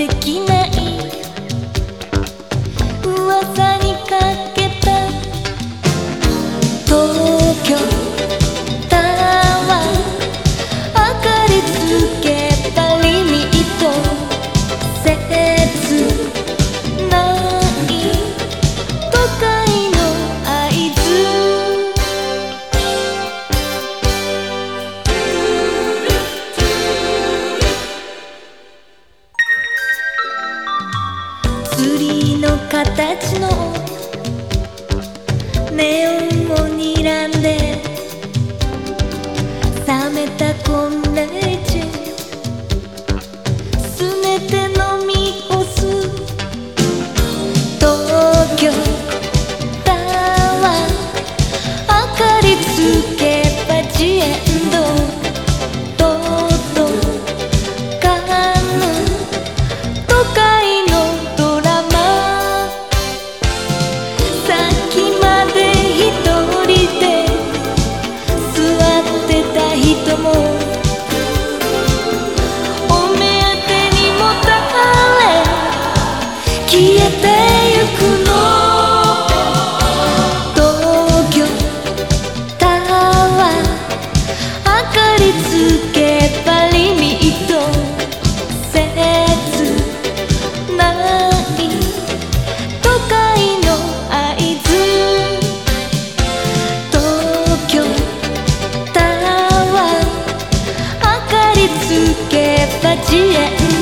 できない。噂ツリーの形のネオンを睨んで冷めたこんけば自演